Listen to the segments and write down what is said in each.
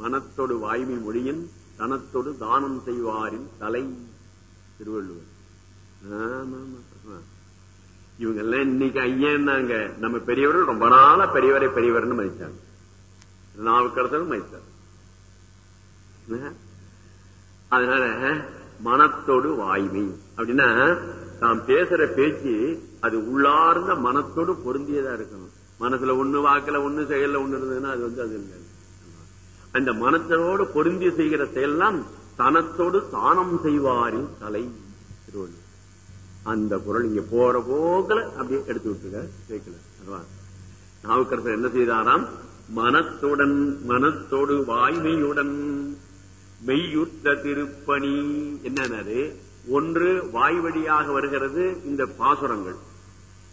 மனத்தோடு வாய்மை மொழியின் தனத்தோடு தானம் செய்வாரின் தலை திருவள்ளுவர். இவங்க எல்லாம் இன்னைக்கு ஐயன்னாங்க. நம்ம பெரியவர்கள் ரொம்ப நாளா பெரியவரை பெரியவர்னு மதிச்சாங்க. நாவுக்கரசரும் மதித்தார் அதனால மனத்தோடு வாய்மை. அப்படின்னா தாம் பேசுற பேச்சு அது உள்ளார்ந்த மனத்தோடு பொருந்தியதா இருக்கணும். மனசுல ஒண்ணு வாக்குல ஒண்ணு செயல்ல ஒண்ணு இருந்ததுன்னா அது வந்து அது இல்லை. அந்த மனத்தோடு பொருந்தி செய்கிற செயல்லாம் தனத்தோடு தானம் செய்வாரின் தலை. திருவள்ளுவர் அந்த குரல் இங்க போற போகல அப்படியே எடுத்து விட்டுருக்க நாவுக்கரசர் என்ன செய்தாராம்? மனத்துடன் மனத்தோடு வாய்மையுடன் மெய்யுத்த திருப்பணி. என்னது ஒன்று வாய் வழியாக வருகிறது இந்த பாசுரங்கள்.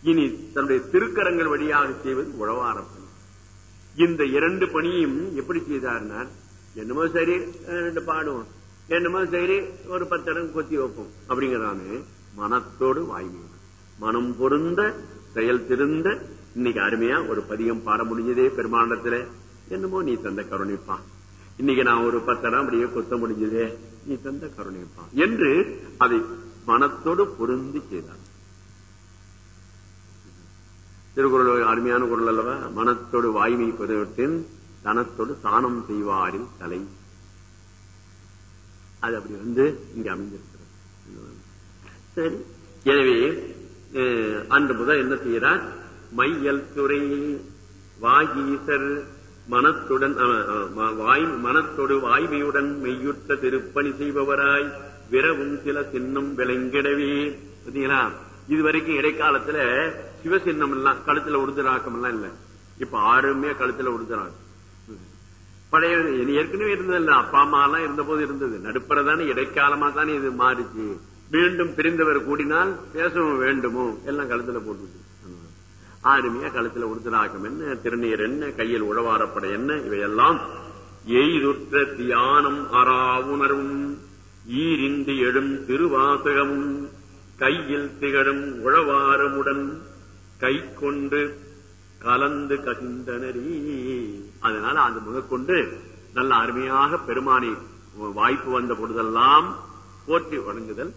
இனி தன்னுடைய திருக்கரங்கள் வழியாக செய்வது உழவாரம். இந்த இரண்டு பணியும் எப்படி செய்தார்னார் என்னமோ சரி ரெண்டு பாடுவோம். என்னமோ சரி ஒரு பத்து இடம் கொத்தி வைப்போம். அப்படிங்கிறானு மனத்தோடு வாய்மையுடன் மனம் பொருந்த செயல் திருந்த இன்னைக்கு அருமையா ஒரு பதியம் பாட முடிஞ்சதே பெருமாண்டத்துல. என்னமோ நீ தந்த கருணைப்பா. இன்னைக்கு நான் ஒரு பத்தரம் அப்படியே கொத்த முடிஞ்சதே நீ தந்த கருணைப்பா. என்று அதை மனத்தோடு பொருந்தி செய்தான் திருக்குறள் அருமையான குரல் அல்லவா? மனத்தோடு வாய்மை பெருவற்றின் தனத்தோடு தானம் செய்வாரின் தலை. அது அப்படி வந்து இங்க அமைந்திருக்கிறது. சரி. எனவே அன்று முதல் என்ன செய்கிறார்? மையல் துறை வாகீசர் மனத்துடன் அஹ், வாய் மனத்தோடு வாய்மையுடன் மெய்யுற்ற திருப்பணி செய்பவராய் விரவும் சில சின்னம் விளங்கிடவே. பார்த்தீங்களா? இதுவரைக்கும் இடைக்காலத்துல சிவசின்னம் எல்லாம் கழுத்துல உடுதுராக்கம் எல்லாம் இல்ல. இப்ப ஆறுமே கழுத்துல உடுதுராக்கம் பழைய ஏற்கனவே இருந்தது இல்ல அப்பா அம்மா எல்லாம் இருந்த போது இருந்தது. நடுப்பறதானே இடைக்காலமா தானே இது மாறிச்சு. மீண்டும் பிரிந்தவர் கூடினால் பேசவும் வேண்டுமோ? எல்லாம் கழுத்துல போட்டு ஆறுமையா கழுத்துல உடுத்துறாக்கம் என்ன? திருநீர் என்ன? கையில் உழவாரப்பட என்ன? இவையெல்லாம் எய்துற்ற தியானம் அறாவுணர்வும் ஈரின்றி எழும் திருவாசகமும். கையில் திகழும் உழவாரமுடன் கை கொண்டு கலந்து கசிந்தனரி. அதனால அது முதற்கொண்டு நல்ல அருமையாக பெருமானி வாய்ப்பு வந்த பொழுதெல்லாம் போற்றி வணங்குதல்.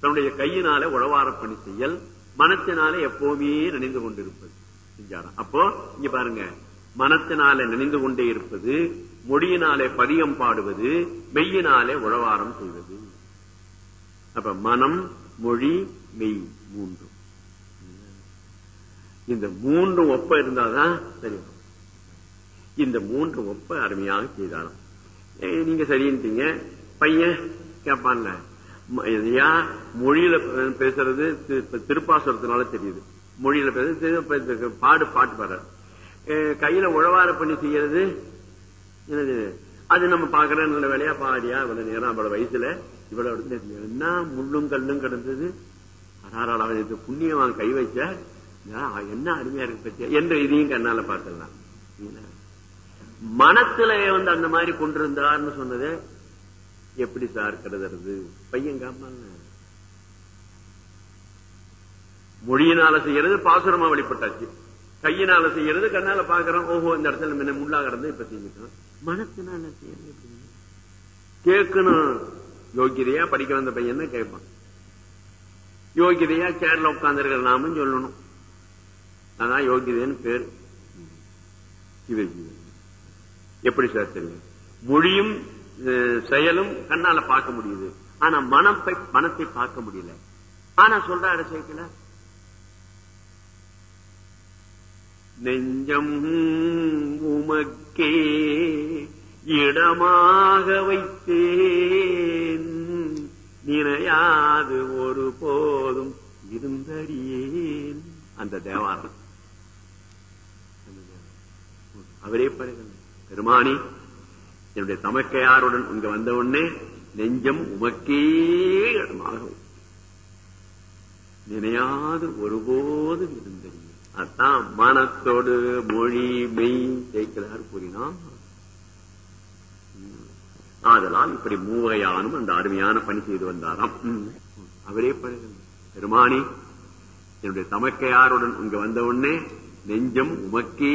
தன்னுடைய கையினால உழவார பணி செய்யல் மனத்தினால எப்பவுமே நினைந்து கொண்டிருப்பது. செஞ்சாராம் அப்போ இங்க பாருங்க. மனத்தினால நினைந்து கொண்டே இருப்பது மொழியினாலே பதியம் பாடுவது மெய்யினாலே உழவாரம் செய்வது. அப்ப மனம் மொழி மெய் மூன்று இந்த மூன்று ஒப்ப இருந்தாதான் சரி இந்த மூன்று ஒப்ப அருமையாக செய்தாராம் நீங்க சரின்ட்டீங்க. பையன் கேட்பான்ல எதையா? மொழியில பேசுறது திருப்பாசுரத்தினால தெரியுது. மொழியில பேசுறது பாடு பாட்டு பாடுற. கையில உழவார பண்ணி செய்யறது? என்னது? அது நம்ம பாக்குற நல்ல வேலையா? பாடியா? இவ்வளவு நேரம் அவ்வளவு வயசுல. இவ்வளவு என்ன முள்ளும் கல்லும் கிடந்தது? அடாராடா, இது கை வச்ச என்ன அருமையா இருக்கு பத்தியா? என்று இதையும் கண்ணால பார்க்கலாம் மனத்துல வந்து அந்த மாதிரி கொண்டிருந்தார்னு சொன்னது எப்படி சார் கருதுறது? பையன் காமல் மொழியினால செய்யறது பாசுரமா வெளிப்பட்டாச்சு. கையினால செய்யறது கண்ணால பாக்குறோம் ஓஹோ இந்த இடத்துல முன்ன முள்ளா கடந்து இப்ப செஞ்சுக்கணும் மனத்தினால செய்யறது கேட்கணும் யோகியதையா படிக்க வந்த பையன் தான் கேட்பான். யோகியதையா சேர்ல உட்கார்ந்து இருக்கிற நாமும் சொல்லணும். அதான் யோகியதைன்னு பேர். எப்படி சார் தெரியும் மொழியும் செயலும் கண்ணால பார்க்க முடியுது. ஆனா மனம் மனத்தை பார்க்க முடியல. ஆனா சொல்றாரு சேர்க்கல நெஞ்சம் உமக்கே இடமாக வைத்தேன். நினையாது ஒரு போதும் இருந்தறியேன். அந்த தேவாரம். அவரே பாருங்கள் பெருமானி என்னுடைய தமக்கையாருடன் இங்க வந்த உடனே நெஞ்சம் உமக்கே இடமாக நினையாது ஒருபோதும் இருந்தது. அதான் மனத்தோடு மொழி மெய் சேர்க்கிறார் கூறினான். ஆதலால் இப்படி மூவையானும் அந்த அருமையான பணி செய்து வந்தாராம். அவரே பாருங்கள் பெருமானி என்னுடைய தமக்கையாருடன் இங்க வந்த உடனே நெஞ்சம் உமக்கே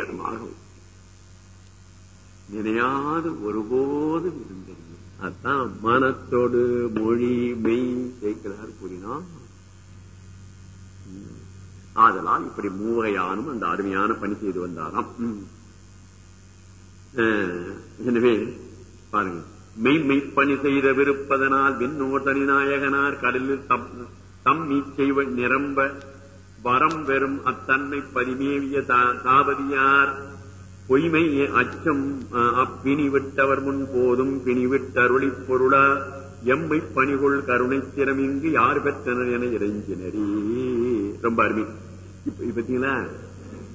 இடமாக நினையாது ஒருபோதும் இருந்தது. அதான் மனத்தோடு மொழி மெய் சேர்க்கிறார் கூறினான் ஆதலால் இப்படி மூவகையானும் அந்த அருமையான பணி செய்து வந்தாராம். எனவே பாருங்க. மெய் பணி செய்த விருப்பதனால் விண்ணோட்டணி நாயகனார் கடலில் தம் தம் நீச்சை நிரம்ப வரம் பெறும் அத்தன்மை பரிமேவிய தாபதியார் பொய்மை அச்சம் அப்பிணி விட்டவர் முன் போதும் பிணிவிட்டருளி பொருளா. எம்மை பணிகொள் கருணை திறம் இங்கு யார் பெற்றனர் என இறைஞ்சினரே. ரொம்ப அருமை. இப்ப பாத்தீங்களா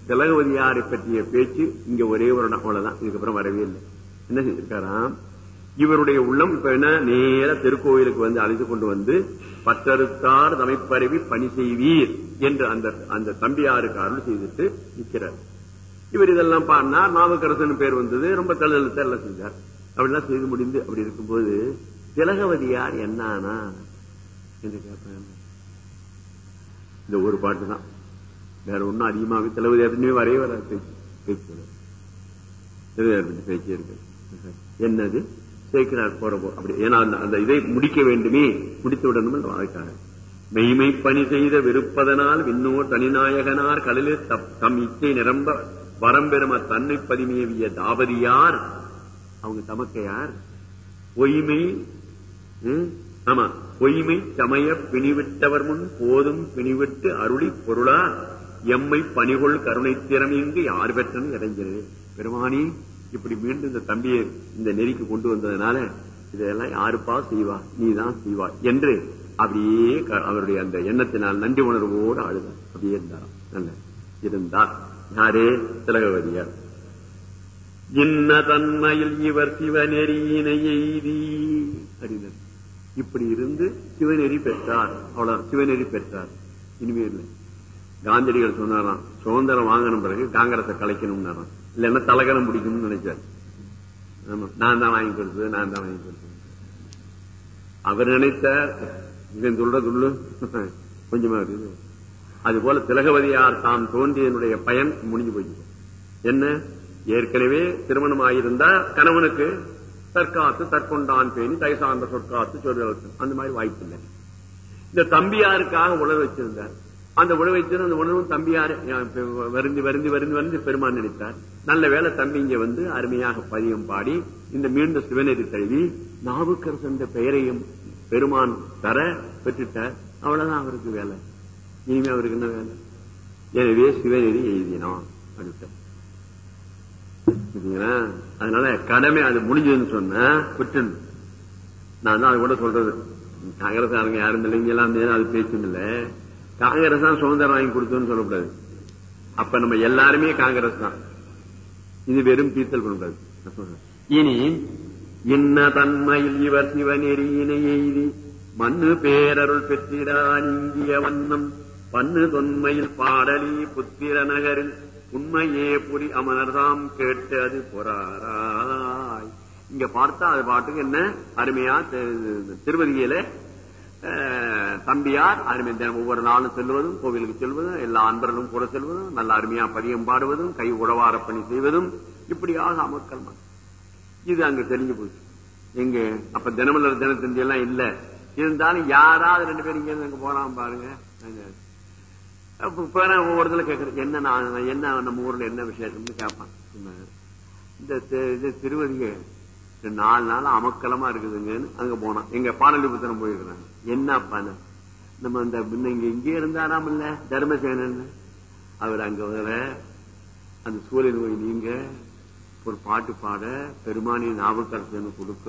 திலகவதியாரை பற்றிய பேச்சு இங்க ஒரே ஒரு அவ்வளவுதான். இதுக்கப்புறம் வரவே இல்லை. என்ன செஞ்சிருக்காராம்? இவருடைய உள்ளம் இப்ப என்ன? நேர திருக்கோயிலுக்கு வந்து அழைத்து கொண்டு வந்து பற்றறுத்தார் தமைப்பரவி பணி செய்வீர் என்று அந்த அந்த தம்பியாருக்கு அருள் செய்துட்டு நிற்கிறார். இவர் இதெல்லாம் பாடினார். நாவுக்கரசன் பேர் வந்தது. ரொம்ப தழுதழுத்த எல்லாம் செஞ்சார். அப்படிலாம் செய்து முடிந்து அப்படி இருக்கும்போது திலகவதியார் என்னானா என்று கேட்பேன். இந்த ஒரு பாட்டு தான். வேற ஒன்னும் அதிகமாக திலகவதி அப்படின்னு வரைய வர பேச்சு பேச்சு. பேச்சு இருக்கு. என்னது? சேர்க்கிறார் போறப்போ அப்படி ஏன்னா அந்த இதை முடிக்க வேண்டுமே முடித்து விடணும் என்று அதுக்காக மெய்மை பணி செய்த விருப்பதனால் விண்ணோர் தனிநாயகனார் கடலில் தம் இச்சை நிரம்ப வரம்பெரும தன்னை பதிமேவிய தாபதியார். அவங்க தமக்கையார் பொய்மை ஆமா பொய்மை சமய பிணிவிட்டவர் முன் போதும் பிணிவிட்டு அருளி பொருளா? எம்மை பணிகொள் கருணை திறமையின்றி யார் பெற்றன்னு இறங்கிறது பெருமானி இப்படி மீண்டும் இந்த தம்பியை இந்த நெறிக்கு கொண்டு வந்ததுனால இதெல்லாம் யாருப்பா செய்வா? நீதான் செய்வா என்று அப்படியே அவருடைய அந்த எண்ணத்தினால் நன்றி உணர்வோடு அழுதார் அப்படியே இருந்தாராம். நல்ல இருந்தார். யாரே? திலகவதியார். இன்ன தன்மையில் இவர் சிவநெறியினை எய்தி. அறிஞர் இப்படி இருந்து சிவநெறி பெற்றார். அவ்வளவு சிவநெறி பெற்றார். இனிமே இல்லை. காந்தியடிகள் சொன்னாராம் சுதந்திரம் வாங்கின பிறகு காங்கிரஸை கலைக்கணும்னாராம். இல்லைன்னா தலகரம் பிடிக்கும்னு நினைச்சாரு. ஆமா நான் தான் வாங்கி கொடுத்தது நான் தான் வாங்கி கொடுத்தது. அவர் நினைத்தார் இவன் துள்ள துள்ளு கொஞ்சமா இருக்குது. அது போல திலகவதியார் தாம் தோன்றியனுடைய பயன் முடிஞ்சு போயிடுச்சு என்ன? ஏற்கனவே திருமணம் ஆகியிருந்தா கணவனுக்கு தற்காத்து தற்கொண்டான் பேணி தை சார்ந்த சொற்காத்து சொல்றது அந்த மாதிரி வாய்ப்பு இல்லை. இந்த தம்பியாருக்காக உழவு வச்சிருந்தார். அந்த உணவை வச்சிருந்த அந்த உணர்வு தம்பியார் வருந்தி வருந்தி வருந்தி வருந்தி பெருமான் நினைத்தார். நல்ல வேலை தம்பி இங்க வந்து அருமையாக பதியம் பாடி இந்த மீண்டும் சிவநெறி தழுவி நாவுக்கரசு என்ற பெயரையும் பெருமான் தர பெற்றுட்டார். அவ்வளவுதான் அவருக்கு வேலை. இனிமே அவருக்கு என்ன வேலை? எனவே சிவநெறி எழுதினான் அப்படின்ட்டு அதனால கடமை அது முடிஞ்சதுன்னு சொன்ன குற்றம். நான் தான் அது கூட சொல்றது. காங்கிரஸ் யாரும் இல்லைங்க எல்லாம் அது பேச்சும் இல்லை. காங்கிரஸ் தான் சுதந்திரம் வாங்கி கொடுத்தோன்னு சொல்லக்கூடாது. அப்ப நம்ம எல்லாருமே காங்கிரஸ் தான். இது வெறும் பீத்தல் பண்ணக்கூடாது இனி இன்ன தன்மையில் இவர் சிவநெறியினை எய்தி மண்ணு பேரருள் பெற்றிடான் நீங்கிய வண்ணம். பண்ணு தொன்மையில் பாடலி புத்திர நகரில் உண்மையே புரி அமரர்தாம் கேட்டு அது பொறாராய். இங்க பார்த்தா அது பாட்டுக்கு என்ன? அருமையா திருவதியில தம்பியார் அருமை தினம் ஒவ்வொரு நாளும் செல்வதும் கோவிலுக்கு செல்வதும் எல்லா அன்பர்களும் கூட செல்வதும் நல்ல அருமையா பதியம் பாடுவதும் கை உடவார பணி செய்வதும் இப்படியாக அமர்க்கல் இது அங்க தெரிஞ்சு போச்சு. எங்க அப்ப தினமலர் தினத்தந்தி எல்லாம் இல்ல. இருந்தாலும் யாராவது ரெண்டு பேரும் இங்க அங்க போறான் பாருங்க. ஒவ்வொருத்தல கேட்கறது என்ன நான் என்ன நம்ம ஊர்ல என்ன விசேஷம்னு கேட்பான். இந்த திருவதிகை நாலு நாள் அமக்கலமா இருக்குதுங்கன்னு அங்க போனான் எங்க பாடலிபுத்திரம் போயிருக்கிறாங்க என்ன அப்பான நம்ம அந்த இங்க இங்கே இருந்தாராம் இல்ல? தர்மசேனன். அவர் அங்க வர அந்த சூழல் நோய் நீங்க ஒரு பாட்டு பாட பெருமானி ஞாபகரசு கொடுக்க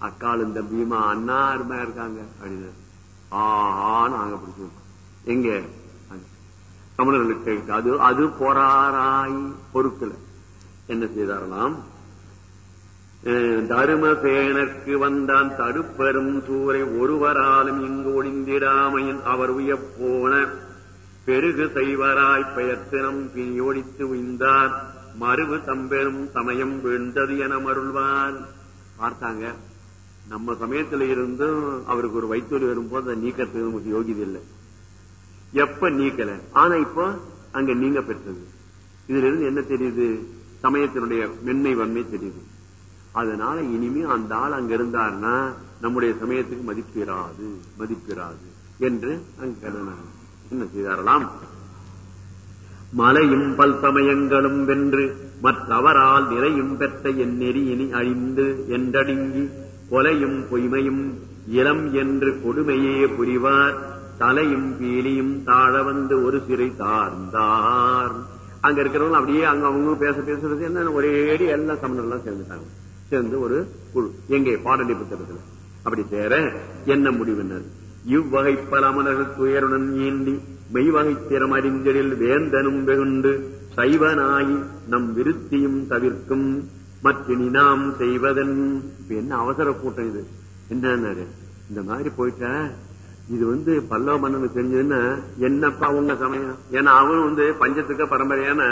அக்கால் இந்த பீமா அண்ணா அருமையா இருக்காங்க அப்படின்னு. ஆஹான்னு நாங்க பிடிச்சிருக்கோம் எங்க? தமிழர்களுக்கு அது அது பொறாராய் பொருட்கள் என்ன செய்தாரலாம் தருமசேனற்கு வந்தான் தடுப்பெரும் சூரை ஒருவராலும் இங்கு ஒளிந்திடாமையின் அவர் உயப்போன பெருகு செய்வராய் பெயர்த்தினம் பிணி ஒழித்து உய்ந்தார். மறுவு தம்பெரும் சமயம் வீழ்ந்தது என மருள்வார். பார்த்தாங்க நம்ம சமயத்துல இருந்தும் அவருக்கு ஒரு வைத்தொலி வரும்போது அதை நீக்கிறதுக்கு நமக்கு யோகியது இல்லை. எப்ப நீக்கல? ஆனா இப்போ அங்க நீங்க பெற்றது. இதுல இருந்து என்ன தெரியுது? சமயத்தினுடைய மென்மை வன்மை தெரியுது. அதனால இனிமே அந்த ஆள் அங்க இருந்தார்னா நம்முடைய சமயத்துக்கு மதிப்பிராது மதிப்பிராது என்று அங்க கருதினாங்க என்ன செய்தாரலாம்? மலையும் பல் சமயங்களும் வென்று மற்றவரால் நிறையும் பெற்ற என் நெறி இனி அழிந்து என்றடுங்கி கொலையும் பொய்மையும் இளம் என்று கொடுமையே புரிவார். தலையும் பீலியும் தாழ வந்து ஒரு சிறை தார்ந்தார். அங்க இருக்கிறவங்க அப்படியே அங்க அவங்க பேச பேசுறது என்ன? ஒரே சமணம் எல்லாம் சேர்ந்துட்டாங்க. சேர்ந்து ஒரு குழு. எங்கே? பாடலி புத்தகத்துல. அப்படி சேர என்ன முடிவினர் இவ்வகை பல அமலர்கள் துயருடன் ஏந்தி மெய்வகை திறம் அறிஞரில் வேந்தனும் வெகுண்டு சைவனாயி நம் விருத்தியும் தவிர்க்கும் மற்றினி நாம் செய்வதன். என்ன அவசர கூட்டம் இது? என்ன இந்த மாதிரி போயிட்ட இது வந்து பல்லவ மன்னனுக்கு தெரிஞ்சதுன்னா என்னப்பா உங்க சமயம்? ஏன்னா அவன் வந்து பஞ்சத்துக்கு பரம்பரையான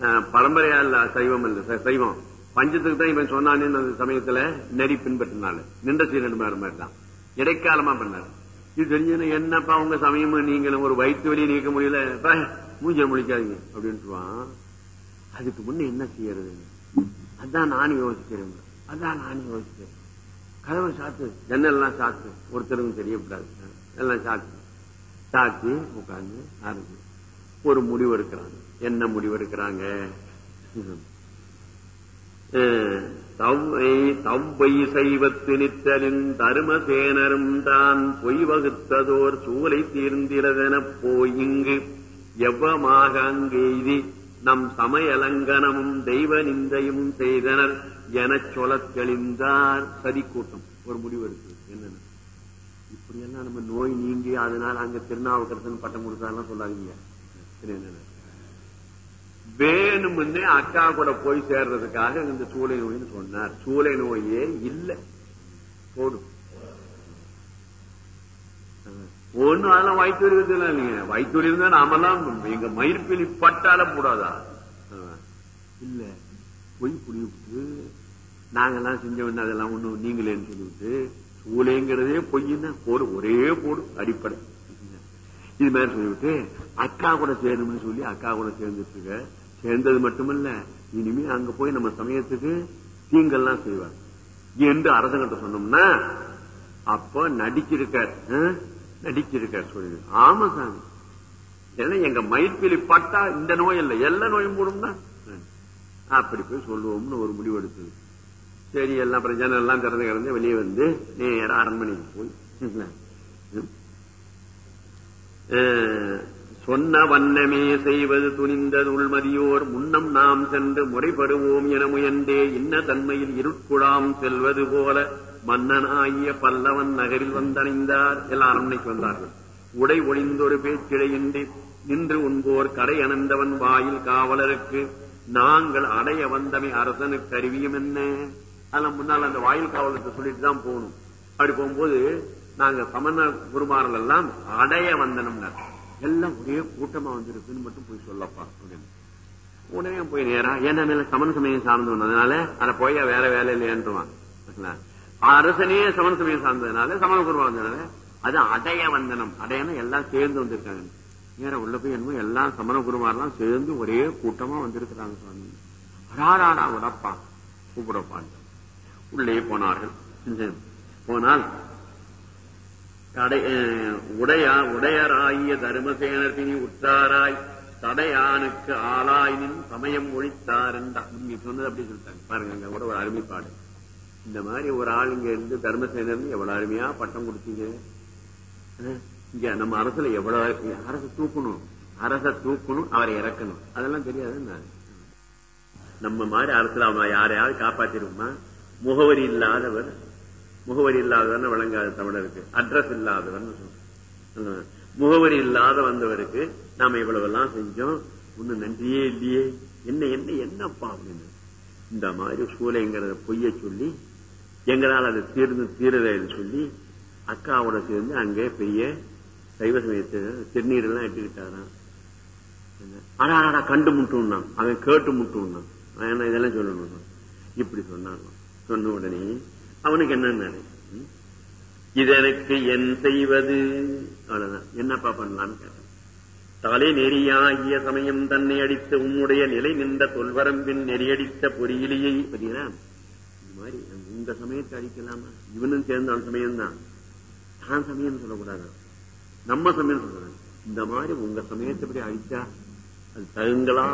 அஹ், பரம்பரையா இல்ல சைவம் இல்ல ச- சைவம். பஞ்சத்துக்கு தான் இவன் சொன்னானே அந்த சமயத்துல நெறி பின்பற்றினால நின்ற சீரன் மாதிரி தான். இடைக்காலமா பண்ணாரு. இது தெரிஞ்சு என்னப்பா உங்க சமயம் நீங்களும் ஒரு வயிற்று வழியை நீக்க முடியல? பா, முடிக்காதீங்க அப்படின்ட்டுவான் அதுக்கு முன்ன என்ன செய்யறது? அதான் நானும் யோசிக்கிறேன். அதான் நானும் யோசிக்கிறேன். கதவை சாத்து ஜன்னல்லாம் சாத்து ஒருத்தருக்கும் தெரியக்கூடாது. எல்லாம் சாத்து. சாத்தி உட்கார்ந்து ஆரம்பி ஒரு முடிவு எடுக்கிறாங்க. என்ன முடிவு எடுக்கிறாங்க? தம்மை தம்பை செய்வத்து நித்தலின் தருமசேனரும் தான் பொய் வகுத்ததோர் சூலை தீர்ந்திரதெனப் போயிங்கு எவ்வமாக அங்கெய்தி நம் சமயலங்கனமும் தெய்வ நிந்தையும் செய்தனர் எனச் சொல்லத் தெளிந்தார் சதி கூட்டம் ஒரு முடிவு இருக்கு. என்னன்னு? இப்படி எல்லாம் நம்ம நோய் நீங்கி அதனால அங்க திருநாவுக்கரசன் பட்டம் கொடுத்தாலாம் சொல்லாதீங்க. சரி, வேணும்னே அக்கா கூட போய் சேர்றதுக்காக இந்த சூளை நோயின்னு சொன்னார். சூளை நோயே இல்ல. போடும் ஒண்ணு அதெல்லாம் வயிற்று இருக்குதுலாம் இல்லைங்க. வயிற்று இருந்தா நாமெல்லாம் எங்க மயிர்பிலி பட்டாலும் போடாதா? இல்ல. பொய் புடிவிட்டு நாங்கெல்லாம் செஞ்சவன அதெல்லாம் ஒண்ணும் நீங்களேன்னு சொல்லிவிட்டு சூளைங்கிறதே பொய்ன்னா போடு. ஒரே போடு. அடிப்படை. இது மாதிரி சொல்லிவிட்டு அக்கா கூட சேரணும்னு சொல்லி அக்கா கூட சேர்ந்துட்டு இருக்க சேர்ந்தது மட்டுமல்ல இனிமே அங்க போய் நம்ம சமயத்துக்கு தீங்கெல்லாம் செய்வார் என்று அரசங்கிட்ட சொன்னோம்னா அப்ப நடிச்சிருக்கார் நடிச்சிருக்கார் சொல்லி. ஆமா சாமி. ஏன்னா எங்க மயிர்பிலி பட்டா இந்த நோய் இல்ல. எல்லா நோயும் போடும்னா? அப்படி போய் சொல்லுவோம்னு ஒரு முடிவு எடுத்தது. சரி எல்லாம் பிரச்சனை எல்லாம் திறந்து கிடந்து வெளியே வந்து நேரம் அரண்மனைக்கு போய் சொன்ன வண்ணமே செய்வது துணிந்தது உள்மதியோர் முன்னம் நாம் சென்று முறைபடுவோம் என முயன்றே இன்ன தன்மையில் இருட்குழாம் செல்வது போல மன்னனாகிய பல்லவன் நகரில் வந்தடைந்தார். எல்லாம் அரண்மனைக்கு வந்தார்கள். உடை ஒளிந்தொரு பேச்சிடையின்றி நின்று உண்போர் கடை அணந்தவன் வாயில் காவலருக்கு நாங்கள் அடைய வந்தமை அரசனுக்கு அறிவியும் என்ன? அதெல்லாம் முன்னால் அந்த வாயில் காவலத்தை சொல்லிட்டு தான் போகணும். அப்படி போகும்போது நாங்க சமண குருமார்கள் எல்லாம் அடைய வந்தனம்னார் எல்லாம் ஒரே கூட்டமா வந்திருக்குன்னு மட்டும் போய் சொல்லப்பா அப்படின்னு. உடனே போய் நேரா ஏன்னா சமண சமயம் சார்ந்து வந்ததுனால அதை போய் வேற வேலை இல்லையன்றுவான். அரசனே சமண சமயம் சார்ந்ததுனால சமண குருமா வந்ததுனால அது அடைய வந்தனம். அடையனா எல்லாம் சேர்ந்து வந்திருக்காங்க. நேரம் உள்ள போய் என்னமோ எல்லாம் சமண குருமாரெல்லாம் சேர்ந்து ஒரே கூட்டமா வந்திருக்கிறாங்க சுவாமி. அடாராடா உடப்பா கூப்பிடப்பான். உள்ளே போனார்கள். போனால் உடையா உடையராகிய தருமசேனர் பினி உற்றாராய் தடையானுக்கு ஆளாயினும் சமயம் ஒழித்தார் நீங்க சொன்னது அப்படி சொல்லிட்டாங்க. பாருங்க அங்க கூட ஒரு அருமைப்பாடு இந்த மாதிரி ஒரு ஆள் இங்க இருந்து தர்மசேனர் எவ்வளவு அருமையா பட்டம் கொடுத்தீங்க? இங்க நம்ம அரசுல எவ்வளவு அரசு தூக்கணும் அரச தூக்கணும் அவரை இறக்கணும். அதெல்லாம் தெரியாது நம்ம மாதிரி அரசுல அவன் யாரையாவது காப்பாத்திருக்குமா? முகவரி இல்லாதவர் முகவரி இல்லாதவன் விளங்காது தமிழருக்கு. அட்ரஸ் இல்லாதவன் முகவரி இல்லாத வந்தவருக்கு நாம இவ்வளவு எல்லாம் செஞ்சோம். ஒண்ணு நன்றியே இல்லையே. என்ன என்ன என்னப்பா அப்படின்னு. இந்த மாதிரி சூளைங்கிறத பொய்ய சொல்லி எங்களால் அது தீர்ந்து தீரலைன்னு சொல்லி அக்காவோட சேர்ந்து அங்கே பெரிய சைவ சமயத்தை திருநீர் எல்லாம் எட்டுக்கிட்டாரான் ஆனா ஆனா கண்டு முட்டும்னா அவன் கேட்டு முட்டும்னா இதெல்லாம் சொல்லணும்? இப்படி சொன்னாங்க சொன்ன உடனே அவனுக்கு என்ன இதற்கு என் செய்வது. அவ்வளவுதான். என்னப்பா பண்ணலான்னு கேட்டான். தலை நெறியாகிய சமயம் தன்னை அடித்த உன்னுடைய நிலை நின்ற தொல்வரம்பின் நெறியடித்த பொறியிலேயே பார்த்தீங்கன்னா இந்த மாதிரி உங்க சமயத்தை அடிக்கலாமா? இவனும் சேர்ந்த சமயம் தான் தான் சமயம் சொல்லக்கூடாது? நம்ம சமயம் சொல்லக்கூடாது. இந்த மாதிரி உங்க சமயத்தை இப்படி அழிச்சா அது தகுங்களா?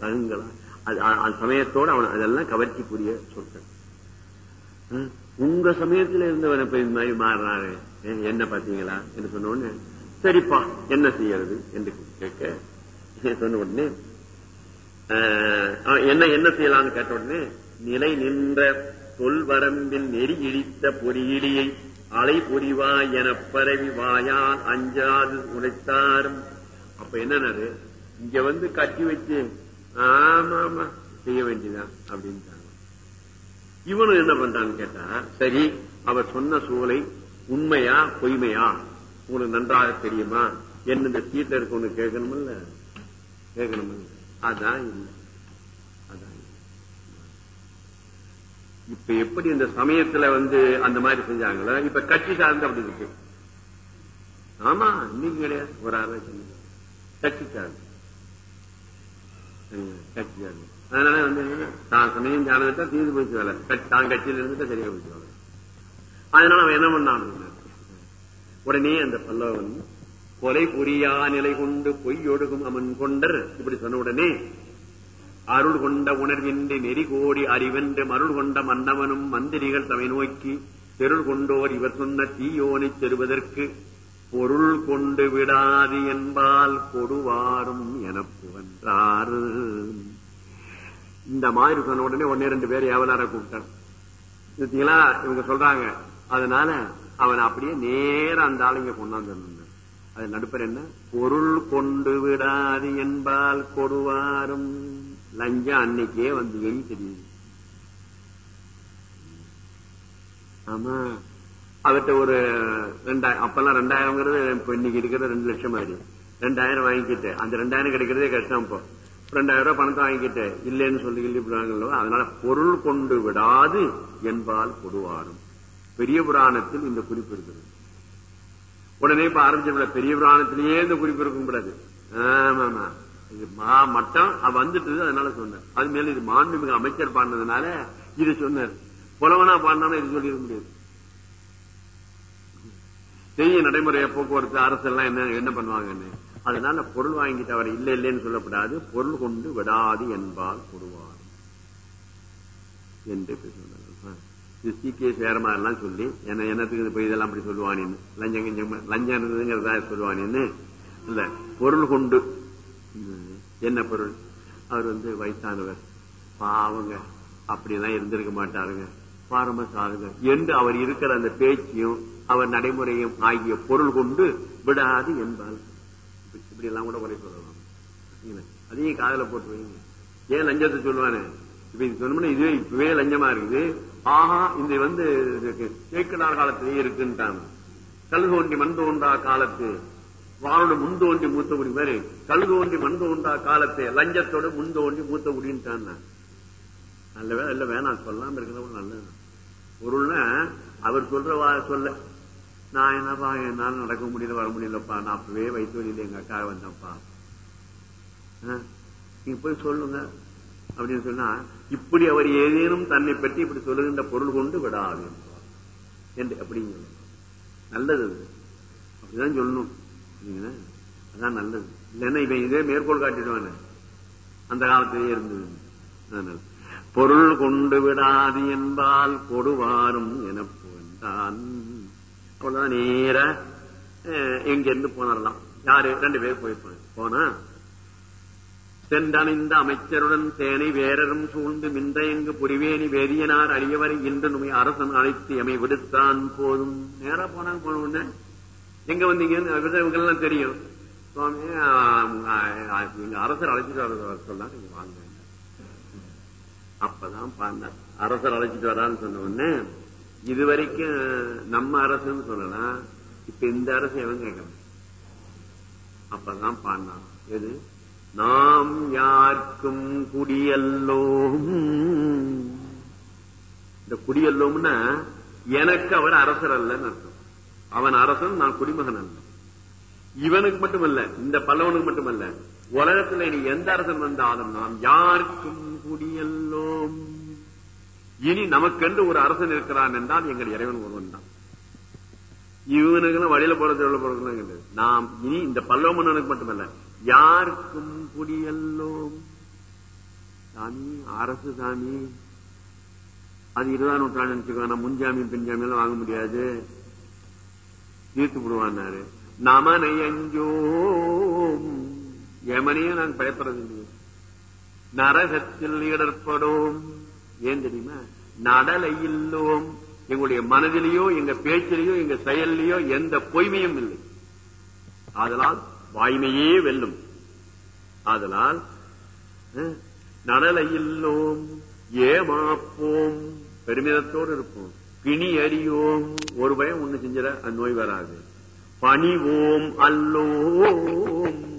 தகுங்களா? அது அந்த சமயத்தோட அவன் அதெல்லாம் கவர்ச்சிக்குரிய சொற்கள். உங்க சமயத்துல இருந்தவன் இப்ப இந்த மாதிரி மாறினாரு என்ன பாத்தீங்களா என்று சொன்ன உடனே சரிப்பா என்ன செய்யறது? என்று கேட்க சொன்ன உடனே ஆஹ், என்ன என்ன செய்யலாம்னு கேட்ட உடனே நிலை நின்ற தொல்வரம்பில் நெறி இழித்த பொறியிலியை அலை பொறிவா என பரவி வாயால் அஞ்சாது உழைத்தாரும் அப்ப என்னன்னாரு? இங்க வந்து கட்டி வச்சு ஆமா ஆமா செய்ய வேண்டியதான் அப்படின்ட்டு இவனும் என்ன பண்றான்னு கேட்டா சரி அவர் சொன்ன சூளை உண்மையா பொய்மையா? உங்களுக்கு நன்றாக தெரியுமா? என்ன இந்த சீட்ல இருக்கவனு கேட்கணுமில்ல? கேட்கணுமில்ல. அதான் இல்லை. அதான் இப்ப எப்படி இந்த சமயத்துல வந்து அந்த மாதிரி செஞ்சாங்களோ? இப்ப கட்சி சார்ந்து அப்படி இருக்கு. ஆமா இன்னைக்கு கிடையாது. ஒரு ஆலோசனை கட்சி சார்ந்து. கட்சி சார்ந்து. அதனால வந்து தான் சமயம் சார்ந்துட்டா தீர்ந்து போச்சு வேலை. தான் கட்சியில இருந்துட்டு சரியா போச்சு வேலை. அதனால அவன் என்ன பண்ணான் உடனே அந்த பல்லவன் கொலை புரியா நிலை கொண்டு பொய்யொடுகும் அவன் கொண்டர். இப்படி சொன்ன உடனே அருள் கொண்ட உணர்வின்றி நெறி கோடி அறிவென்று மருள் கொண்ட மன்னவனும் மந்திரிகள் தமை நோக்கி தெருள் கொண்டோர் இவர் சொன்ன தீயோனை செருவதற்கு பொருள் கொண்டு விடாது என்பால் கொடுவாரும் என புகன்றார். இந்த மாதிரி சொன்ன உடனே ஒன்னே ரெண்டு பேர் ஏவலார கூப்பிட்டார். இவங்க சொல்றாங்க. அதனால அவன் அப்படியே நேரா அந்த ஆளுங்க கொண்டாந்து அது நடுப்பர் என்ன? பொருள் கொண்டு விடாது என்பால் கொடுவாரும். லஞ்சம் அன்னைக்கே வந்து தெரியுது. ஆமா. அவர்கிட்ட ஒரு ரெண்டாயிரம் அப்பெல்லாம் ரெண்டாயிரம்ங்கிறது இப்ப இன்னைக்கு இருக்கிறது ரெண்டு லட்சம் மாதிரி. ரெண்டாயிரம் வாங்கிக்கிட்டு அந்த ரெண்டாயிரம் கிடைக்கிறதே கஷ்டம் இப்போ. ரெண்டாயிரம் ரூபாய் பணத்தை வாங்கிக்கிட்டு இல்லைன்னு சொல்லி கிள்ளிவிடுவாங்களோ அதனால பொருள் கொண்டு விடாது என்பால் கொடுவாரும். பெரிய புராணத்தில் இந்த குறிப்பு இருக்கிறது உடனே இப்ப ஆரம்பிச்ச பெரிய புராணத்திலேயே இந்த குறிப்பு இருக்கும் கூடாது ஆமா இது மா மட்டம் அது வந்துட்டு அதனால சொன்னார் அது மேல இது மாண்புமிகு அமைச்சர் பாடினதுனால இது சொன்னார் புலவனா பாடினாலும் இது சொல்லிட முடியாது. செய்ய நடைமுறைய போக்குவரத்து அரசு எல்லாம் என்ன என்ன பண்ணுவாங்கன்னு? அதனால பொருள் வாங்கிட்டு அவர் இல்ல இல்லைன்னு சொல்லப்படாது பொருள் கொண்டு விடாது என்பால் பொருவார் என்று சொன்னார் இது சீக்கிய எல்லாம் சொல்லி என்ன என்னத்துக்கு போய் இதெல்லாம் அப்படி சொல்லுவானேன்னு? லஞ்சம் லஞ்சம் இருந்ததுங்கிறதா சொல்லுவானேன்னு? இல்ல பொருள் கொண்டு. என்ன பொருள்? அவர் வந்து வயசானவர். பாவங்க. அப்படிலாம் இருந்திருக்க மாட்டாருங்க. பாரம சாருங்க என்று அவர் இருக்கிற அந்த பேச்சையும் அவர் நடைமுறையும் ஆகிய பொருள் கொண்டு விடாது என்பார் பத்தி எல்லாம் கூட குறை சொல்லலாம். அதையும் காதல போட்டு வைங்க. ஏன் லஞ்சத்தை சொல்லுவானு? இப்ப இது சொன்னோம்னா இதுவே இப்பவே லஞ்சமா இருக்குது. ஆஹா இந்த வந்து சேக்கடார் காலத்திலேயே இருக்குன்ட்டாங்க. கல் தோண்டி மண் தோன்றா காலத்து. வானோட முன் தோண்டி மூத்த குடி மாதிரி கல் தோண்டி மண் தோன்றா காலத்து. லஞ்சத்தோட முன் தோண்டி மூத்த குடின்ட்டான் நல்ல வேலை இல்ல வேணாம். சொல்லாம இருக்கிறவங்க நல்லது பொருள்னா அவர் சொல்ற சொல்ல நான் என்னப்பா என்னால நடக்க முடியல வர முடியலப்பா. நான் அப்பவே வயிற்று வழியில எங்க அக்கா வந்தப்பா நீங்க போய் சொல்லுங்க. அப்படின்னு சொன்னா இப்படி அவர் ஏதேனும் தன்னை பற்றி இப்படி சொல்லுகின்ற பொருள் கொண்டு விடாது என்று அப்படிங்க நல்லது அப்படிதான் சொல்லணும். அதான் நல்லது. இல்லைன்னா இவன் இதே மேற்கோள் காட்டிடுவானே. அந்த காலத்திலேயே இருந்தது அதனால பொருள் கொண்டு விடாது என்பால் கொடுவாரும் என புகழ்ந்தான் அவ்வளவுதான் நேர எங்க இருந்து யாரு? ரெண்டு பேர் போயிருப்பாங்க போனா? சென்றணிந்த அமைச்சருடன் தேனை வேறரும் சூழ்ந்து மின்றையங்கு புரிவேணி வேதியனார் அழியவரை இன்று நுமை அரசன் அழைத்து எமை விடுத்தான் போதும். நேரா போனாங்க போன உடனே. எங்க வந்தீங்கன்னு இவங்க எல்லாம் தெரியும். சுவாமி எங்க அரசர் அழைச்சிட்டு வர சொன்னா நீங்க வாங்க. அப்பதான் பாண்டார் அரசர் அழைச்சிட்டு வரான்னு சொன்ன உடனே இதுவரைக்கும் நம்ம அரசுன்னு சொல்லலாம் இப்ப இந்த அரசு எவன் கேட்கணும் அப்பதான் பாண்டான் எது? நாம் யாருக்கும் குடியல்லோம். இந்த குடியல்லோம்னா எனக்கு அவர் அரசர் அல்லன்னு அர்த்தம். அவன் அரசன் நான் குடிமகன் அல்ல. இவனுக்கு மட்டுமல்ல இந்த பல்லவனுக்கு மட்டுமல்ல உலகத்துல இனி எந்த அரசன் வந்தாலும் நாம் யாருக்கும் குடியல்லோம். இனி நமக்கென்று ஒரு அரசன் இருக்கிறான் என்றால் எங்கள் இறைவன் ஒருவன் தான். இவனுக்கு வழியில போறது உள்ள போறது நாம் இனி இந்த பல்லவ மன்னனுக்கு மட்டுமல்ல யாருக்கும் குடியல்லோம். சாமி அரசு சாமி. அது இருபதாம் நூற்றாண்டு நினைச்சுக்கோ முன்ஜாமீன் பின்ஜாமீன் எல்லாம் வாங்க முடியாது. தீர்த்து விடுவான்னாரு நமனை அஞ்சோம் எமனையும் நாங்கள் பயப்படுறது இல்லையே. நரகத்தில் இடர்படும் ஏன் தெரியுமா? நடலை இல்லோம். எங்களுடைய மனதிலேயோ எங்க பேச்சிலேயோ எங்க செயல்லையோ எந்த பொய்மையும் இல்லை. ஆதலால் வாய்மையே வெல்லும். ஆதலால் நடலை இல்லோம். ஏமாப்போம். பெருமிதத்தோடு இருப்போம். பிணி அறியோம். ஒரு பயம் ஒண்ணு செஞ்சிட அந்நோய் வராது. பணிவோம் அல்லோம்.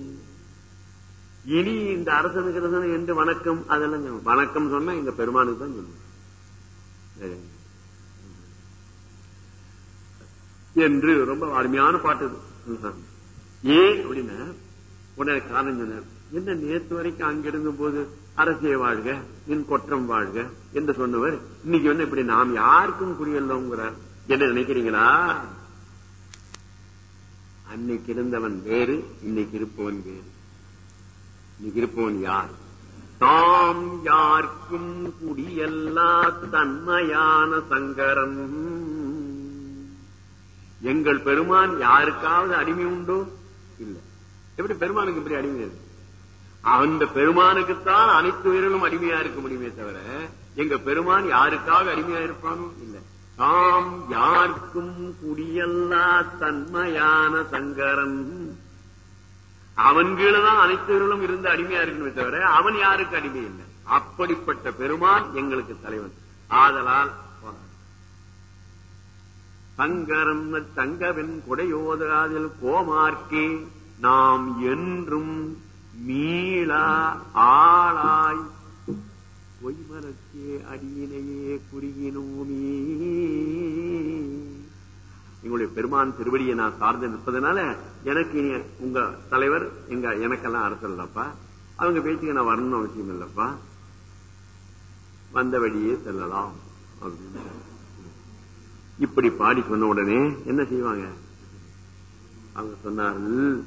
இனி இந்த அரசனுக்கு என்று வணக்கம். அதெல்லாம் வணக்கம் சொன்னா எங்க பெருமானுக்கு தான் சொல்லுவோம் என்று ரொம்ப அருமையான பாட்டு ஏன் அப்படின்னா உடனே காரணம் சொன்னார். என்ன நேற்று வரைக்கும் அங்கிருந்த போது அரசிய வாழ்க என் கொற்றம் வாழ்க என்று சொன்னவர் இன்னைக்கு வந்து இப்படி நாம் யாருக்கும் புரியலோங்கிறார் என்ன நினைக்கிறீங்களா? அன்னைக்கு இருந்தவன் வேறு இன்னைக்கு இருப்பவன் வேறு. இருப்பவன் யார்? தாம் யாருக்கும் குடியல்லா தன்மையான சங்கரன் எங்கள் பெருமான் யாருக்காவது அடிமை உண்டோ? இல்ல. எப்படி பெருமானுக்கு இப்படி அடிமை இருக்கு? அந்த பெருமானுக்குத்தான் அனைத்து உயிரிலும் அடிமையா இருக்க முடியுமே தவிர எங்க பெருமான் யாருக்காக அடிமையா இருப்பானோ? இல்ல. தாம் யாருக்கும் குடியல்லா தன்மையான சங்கரன் அவன் கீழதான் அனைத்து இருந்து அடிமையா இருக்கணுமே தவிர அவன் யாருக்கு அடிமை இல்லை? அப்படிப்பட்ட பெருமான் எங்களுக்கு தலைவன். ஆதலால் தங்கரம் தங்கவென் கொடையோதாதில் கோமார்க்கே நாம் என்றும் மீளா ஆளாய். பொய்மரத்தே அடியினையே குறுகினோமே. எங்களுடைய பெருமான் திருவடியை நான் சார்ந்து நிற்பதனால எனக்கு இனி உங்க தலைவர் எங்க எனக்கெல்லாம் அரசு இல்லப்பா. அவங்க பேச்சுக்கு நான் வரணும்னு அவசியம் இல்லப்பா. வந்த வழியே செல்லலாம். அப்படின்னு இப்படி பாடி சொன்ன உடனே என்ன செய்வாங்க? அவங்க சொன்னார்கள்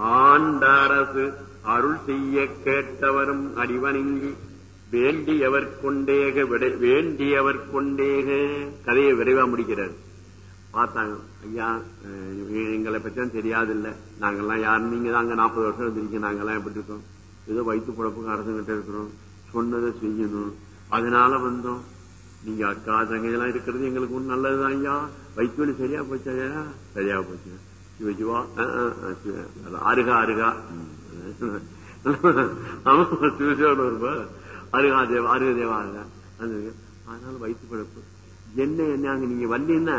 ஆண்டரசு அருள் செய்ய கேட்டவரும் அறிவணங்கி வேண்டியவர் கொண்டேக வேண்டியவர் கொண்டேக. கதையை விரைவா முடிக்கிறார். பார்த்தாங்க. ஐயா அஹ், எங்களை பற்றியும் தெரியாது இல்ல நாங்கெல்லாம் யார்? நீங்க தாங்க நாற்பது வருஷம் இருந்திருக்கீங்க. நாங்கெல்லாம் எப்படி இருக்கோம்? ஏதோ வயிற்று புழப்புக்கு அரசுகிட்ட இருக்கிறோம். சொன்னதை செய்யணும். அதனால வந்தோம். நீங்க அக்கா தங்கையெல்லாம் இருக்கிறது எங்களுக்கு ஒண்ணு நல்லதுதான் ஐயா. வயிற்று சரியா போச்சா ஐயா? சரியா போச்சு. சிவ சிவா அருகா அருகா. ம். ஆமா, சிவ சிவான்னு அருகா தேவா அருக தேவா அருகா. அது அதனால வயிற்று குழப்பு என்ன என்ன அங்க நீங்க வந்தீங்கன்னா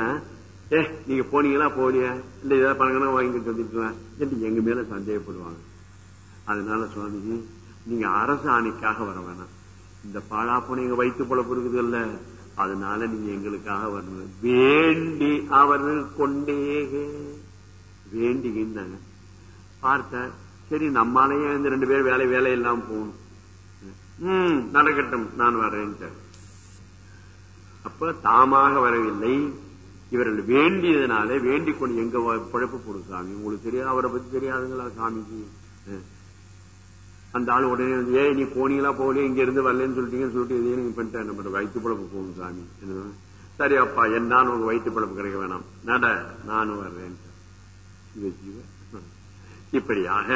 ஏ நீங்க போனீங்களா? போலியா இல்ல ஏதாவது பணங்கனா வாங்கிட்டு வந்துருக்கலாம் என்று எங்க மேல சந்தேகப்படுவாங்க. அதனால சுவாமிஜி நீங்க அரசு ஆணைக்காக வர வேணாம். இந்த பாழா போன எங்க வயிற்று பொழப்பு இருக்குது இல்ல அதனால நீங்க எங்களுக்காக வரணும். வேண்டி அவர்கள் கொண்டே வேண்டிக்கின்றாங்க பார்த்த சரி நம்மாலேயே இந்த ரெண்டு பேர் வேலை வேலை இல்லாம போகணும். ம் நடக்கட்டும் நான் வரேன்ட்டார். அப்ப தாமாக வரவில்லை. இவர்கள் வேண்டியதுனாலே வேண்டிக் கொண்டு எங்க பிழைப்பு போடும் சாமி? உங்களுக்கு தெரியாது அவரை பத்தி தெரியாதுங்களா சாமிக்கு? அந்த ஆள் உடனே வந்து ஏய் நீ போனீங்களா போகலையே இங்க இருந்து வரலன்னு சொல்லிட்டீங்கன்னு சொல்லிட்டு இதே நீங்க பண்ணிட்டேன் நம்ம வயிற்று பிழப்பு போகும் சாமி. என்ன? சரி அப்பா என்னாலும் உங்க வயிற்று பிழப்பு கிடைக்க வேணாம். நட நானும் வர்றேன். இப்படியாக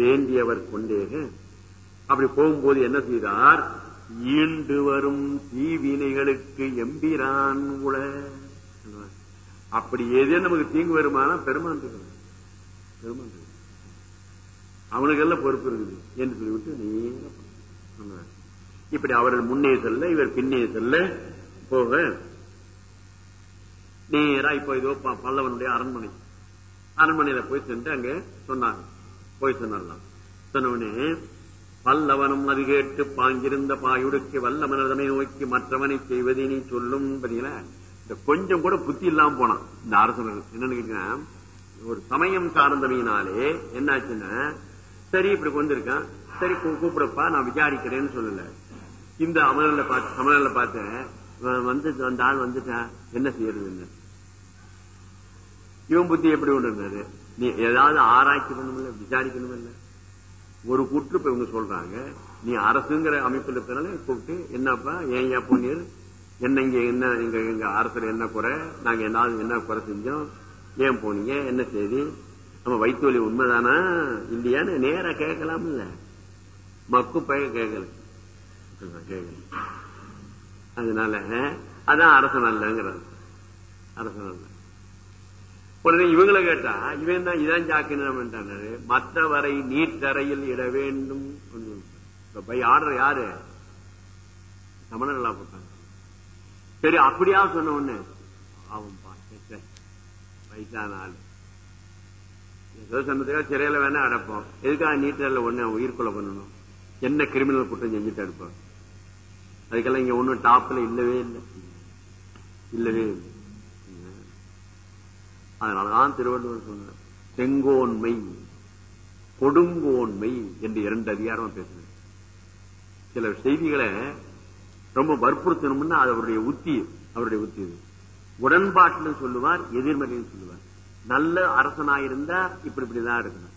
வேண்டியவர் கொண்டேக அப்படி போகும்போது என்ன செய்தார்? ஈண்டு வரும் தீவினைகளுக்கு எம்பிரான் உள அப்படி ஏதே நமக்கு தீங்கு வருமானா பெருமான் பெருமான் அவனுக்கெல்லாம் பொறுப்பு இருக்குது என்று சொல்லிவிட்டு நீங்க இப்படி அவர்கள் முன்னே செல்ல இவர் பின்னே செல்ல போக நேரா இப்போ இதோ பல்லவனுடைய அரண்மனை. அரண்மனையில போய் சென்று அங்க சொன்னாங்க. போய் சொன்னார்லாம் சொன்னவனே பல்லவனும் அது கேட்டு பாங்கிருந்த பாயுடுக்கு வல்லமனதனை நோக்கி மற்றவனை செய்வதை நீ சொல்லும் பதில இந்த கொஞ்சம் கூட புத்தி இல்லாம போனான். இந்த அரசர்கள் என்னன்னு கேட்க ஒரு சமயம் சார்ந்தவையினாலே என்னாச்சுன்னா சரி இப்படி கொண்டிருக்கான். சரி கூப்பிடப்பா நான் விசாரிக்கிறேன்னு சொல்லல. இந்த அமரல்ல பார்த்து சமணர்ல பார்த்தேன் வந்து அந்த ஆள் வந்துட்டான் என்ன செய்யறதுன்னு? இவன் புத்தி எப்படி ஒண்ணு இருந்தாரு நீ ஏதாவது ஆராய்ச்சி பண்ணணும்ல விசாரிக்கணுமில்ல? ஒரு கூற்று இப்ப இவங்க சொல்றாங்க. நீ அரசுங்கிற அமைப்புல இருக்கிறனால கூப்பிட்டு என்னப்பா ஏன் ஏன் பொண்ணு என்ன இங்க என்ன எங்க எங்க அரசுல என்ன குறை? நாங்க என்ன என்ன குறை செஞ்சோம்? ஏன் போனீங்க? என்ன செய்தி? நம்ம வயிற்று வலி உண்மைதானா? இல்லையான்னு நேரா கேட்கலாம் இல்ல மக்கு பய கேட்கல. கேட்கல. அதனால அதான் அரசன் நல்லங்கிறது அரசன் நல்ல. உடனே இவங்களை கேட்டா இவன் தான் இதான் ஜாக்கினாரு மற்றவரை நீட்டறையில் இட வேண்டும் பை ஆர்டர் யாரு? தமிழர்களா போட்டாங்க. சரி அப்படியா சொன்ன உடனே அவன் வயசான ஆளு ஏதோ சமயத்துக்காக சிறையில வேணா அடைப்போம். எதுக்காக நீட்டல ஒண்ணு உயிர் உயிர்கொலை பண்ணணும் என்ன கிரிமினல் குற்றம் செஞ்சுட்டு இருப்போம் அதுக்கெல்லாம் இங்க ஒன்னும் டாப்ல இல்லவே இல்லை. இல்லவே இல்லை. அதனாலதான் திருவள்ளுவர் சொன்னார் செங்கோன்மை கொடுங்கோன்மை என்று இரண்டு அதிகாரம் பேசுறேன் சில செய்திகளை ரொம்ப வற்புறுத்தணும்னா அது அவருடைய உத்தி அவருடைய உத்தி இது. உடன்பாட்டிலும் சொல்லுவார் எதிர்மறையும் சொல்லுவார். நல்ல அரசனா இருந்தா இப்படி இப்படிதான் இருக்கணும்.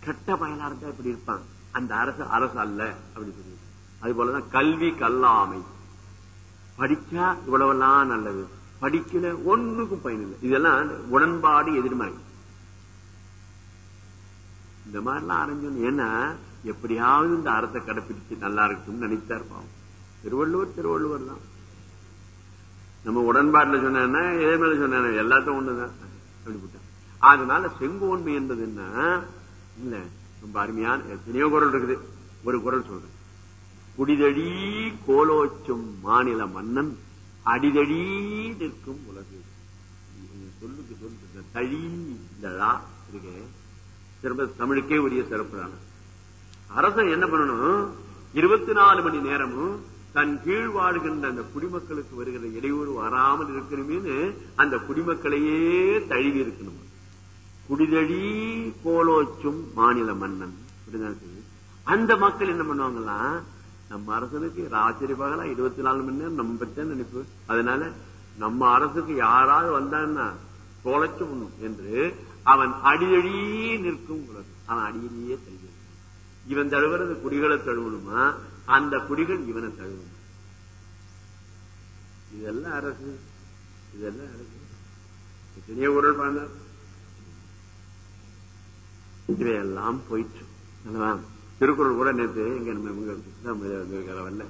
கெட்ட பயனா இருந்தா இப்படி இருப்பான். அந்த அரசு அரசு அல்ல அப்படின்னு சொல்லி அது போலதான் கல்வி கல்லாமை. படிச்சா இவ்வளவெல்லாம் நல்லது. படிக்கல ஒண்ணுக்கும் பயன் இல்லை. இதெல்லாம் உடன்பாடு எதிர்மறை. இந்த மாதிரிலாம் அரைஞ்சோம் ஏன்னா எப்படியாவது இந்த அரசை கடைப்பிடிச்சு நல்லா இருக்கும்னு நினைத்தார் பாவம். திருவள்ளுவர் திருவள்ளுவர் தான். நம்ம உடன்பாட்டுல சொன்னா மேல சொன்ன எல்லாத்தையும் ஒண்ணுதான். அப்படிப்பட்ட. அதனால செங்கோன்மை என்பது என்ன? இல்ல ரொம்ப அருமையான எத்தனையோ குரல் இருக்குது. ஒரு குரல் சொல்றேன். குடிதழி கோலோச்சும் மாநில மன்னன் அடிதழி நிற்கும் உலகு. சொல்லுக்கு சொல்லு தழி இந்த இருக்கு சிறப்பு தமிழுக்கே உரிய சிறப்பு அரசன் என்ன பண்ணணும்? இருபத்தி நாலு மணி நேரமும் தன் கீழ் வாழ்கின்ற அந்த குடிமக்களுக்கு வருகிற இடையூறு வராமல் இருக்கணுமேனு அந்த குடிமக்களையே தழுவி இருக்கணும். குடிதழி கோலோச்சும் மாநில மன்னன். அந்த மக்கள் என்ன பண்ணுவாங்கன்னா நம்ம அரசனுக்கு ராத்திரி பகலா இருபத்தி நாலு மணி நேரம் நம்ம பற்றி நினைப்பு. அதனால நம்ம அரசுக்கு யாராவது வந்தான்னா தொலைச்சு உண்ணும் என்று அவன் அடியடி நிற்கும் உலகம் அவன் அடியிலேயே தழுவி இவன் தழுவுறது குடிகளை தழுவணுமா? அந்த குடிகள் இவனை தழுவும். இதெல்லாம் அரசு. இதெல்லாம் அரசு. எத்தனையோ குரல் பாருங்க இவையெல்லாம் போயிற்று. அல்லவா? திருக்குறள் கூட நேற்று எங்க நம்ம இவங்க வரல.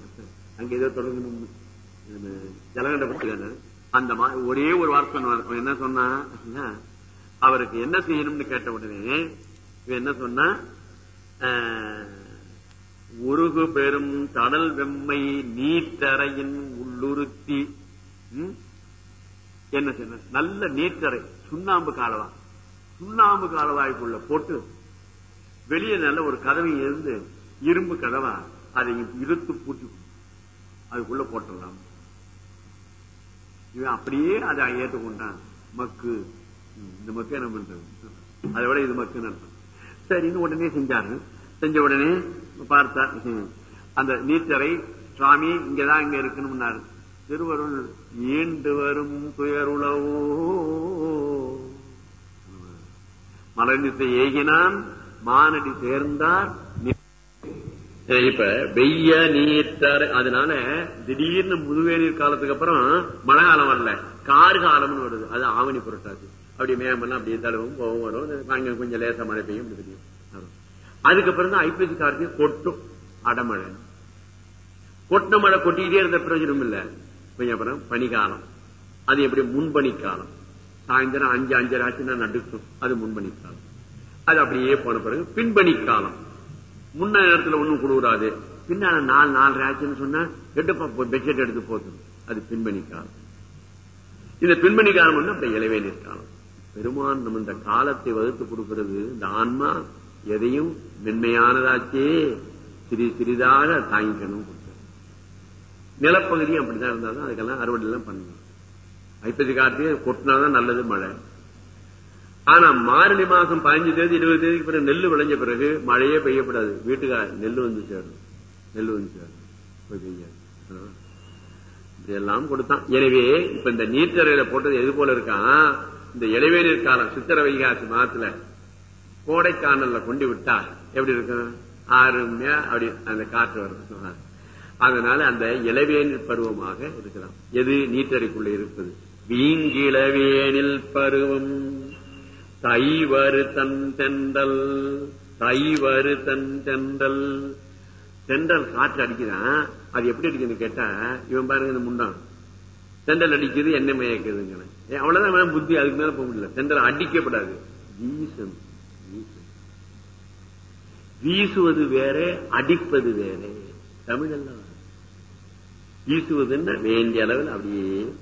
அங்க ஏதோ தொடங்கணும் ஜலகண்ட பற்றி அந்த மாதிரி ஒரே ஒரு வார்த்தை என்ன சொன்னா? அவருக்கு என்ன செய்யணும்னு கேட்ட உடனே இவன் என்ன சொன்னா? ஆஹ், உருகு பெரும் கடல் வெம்மை நீட்டறையின் உள்ளுறுத்தி என்ன சொன்ன? நல்ல நீட்டறை சுண்ணாம்பு காலவா? சுண்ணாம்பு காலவாய்க்குள்ள போட்டு வெளியே நல்ல ஒரு கதவை இருந்து இரும்பு கதவா அதை இழுத்து பூட்டி அதுக்குள்ள போட்டுடலாம். இவன் அப்படியே அதை ஏற்றுக்கொண்டான். மக்கு இந்த மக்கு என்ன பண்றது? அதை விட இது மக்கு சரி சரின்னு உடனே செஞ்சாரு. செஞ்ச உடனே பார்த்தார் அந்த நீர்த்தரை சுவாமி இங்கதான் இங்க இருக்கணும்னாரு திருவருள் ஈண்டு வரும் துயருளவோ. மலர்நித்தை ஏகினான் மானடி சேர்ந்தார் இப்ப வெய்ய நீர் அதனால திடீர்னு முதுவேநீர் காலத்துக்கு அப்புறம் மழை காலம் வரல. கார் காலம்னு வருது. அது ஆவணி புரட்டாச்சு அப்படி மேமெல்லாம் அப்படியே தடவும் போகும் வரும். அங்க கொஞ்சம் லேசா மழை பெய்யும் முடியும் அதுக்கப்புறம் தான் ஐப்பசி கார்த்திகை கொட்டும் அடமழை. கொட்டின மழை கொட்டிக்கிட்டே இருந்த பிரயோஜனம் இல்ல. கொஞ்சம் அப்புறம் பனிக்காலம். அது எப்படி? முன்பணிக்காலம் சாயந்தரம் அஞ்சு அஞ்சரை ஆச்சுன்னா நடுக்கும். அது முன்பணிக்காலம் அது அப்படியே போன பிறகு பின்பணிக்காலம் முன்ன நேரத்துல ஒண்ணும் கொடுக்குறாது பின்னால நாலு நாலு ஆச்சுன்னு சொன்னா எடுப்பா பெட்ஷீட் எடுத்து போதும் அது பின்பணிக்காலம் காலம் இந்த பின்பணிக்காலம் காலம் வந்து அப்படி இளவேநீர் காலம் பெருமான் நம்ம இந்த காலத்தை வகுத்து கொடுக்கிறது இந்த ஆன்மா எதையும் மென்மையானதாச்சே சிறிது சிறிதாக தாங்கிக்கணும் நிலப்பகுதியும் அப்படிதான் இருந்தாலும் அதுக்கெல்லாம் அறுவடை எல்லாம் பண்ணணும் ஐப்பசி கார்த்திகை கொட்டினாதான் நல்லது மழை. ஆனா மார்கழி மாசம் பதினஞ்சு தேதி இருபது தேதிக்கு பிறகு நெல் விளைஞ்ச பிறகு மழையே பெய்யப்படாது. வீட்டுக்கு நெல் வந்து சேரும். நெல் வந்து சேரும். இதெல்லாம் கொடுத்தான். எனவே இப்ப இந்த நீர்த்தரையில போட்டது எது போல இருக்கான் இந்த இளவேநீர் காலம் சித்திர வைகாசி மாசத்துல கோடைக்கானல்ல கொண்டு விட்டா எப்படி இருக்கும்? அருமையா அப்படி அந்த காற்று வருது அதனால அந்த இளவேனில் பருவமாக இருக்கலாம். எது? நீட்டறைக்குள்ள இருப்பது. வீங்கிளவேனில் பருவம். தைவரு தன் தெண்டல் தைவரு தன் தெண்டல் தெண்டல் காற்று அடிக்குதான் அது எப்படி அடிக்குதுன்னு கேட்டா இவன் பாருங்க இந்த முண்டான் தெண்டல் அடிக்குது என்ன மயக்குதுங்க அவ்வளவுதான் புத்தி அதுக்கு மேல போக முடியல. தெண்டல் அடிக்கப்படாது. ஜீசன் வீசுவது வேற அடிப்பது வேற. தமிழ் அல்ல வீசுவதுன்னா வேண்டிய அளவில் அப்படியே